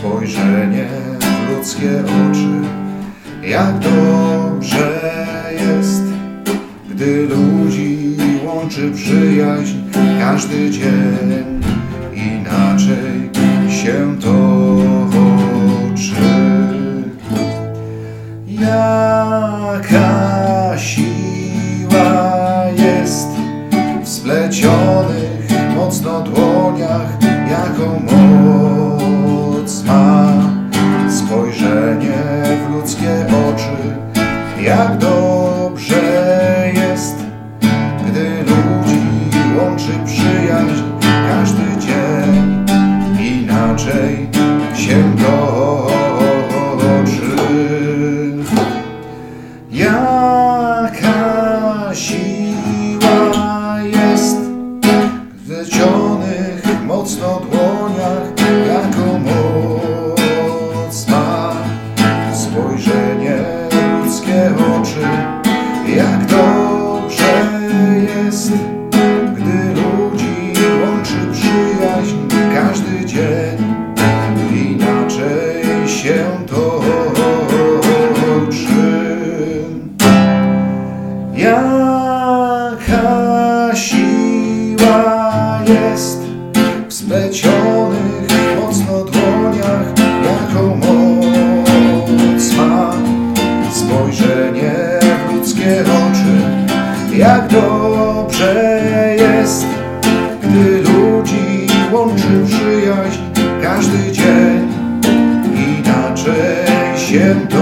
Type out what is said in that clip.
spojrzenie w ludzkie oczy. Jak dobrze jest, gdy ludzi łączy przyjaźń każdy dzień. Inaczej się toczy. Jaka siła jest w splecionych mocno dłoniach, jaką moc Jak dobrze jest, gdy ludzi łączy przyjaźń każdy dzień, inaczej się toczy. Jaka siła jest w wlecionych mocno dłoniach, Jak dobrze jest, gdy ludzi łączy przyjaźń każdy dzień, inaczej się toczy. Jaka siła jest w splecionych mocno dłoniach, jaką moc ma spojrzenie dobrze jest, gdy ludzi łączy przyjaźń każdy dzień. Inaczej się to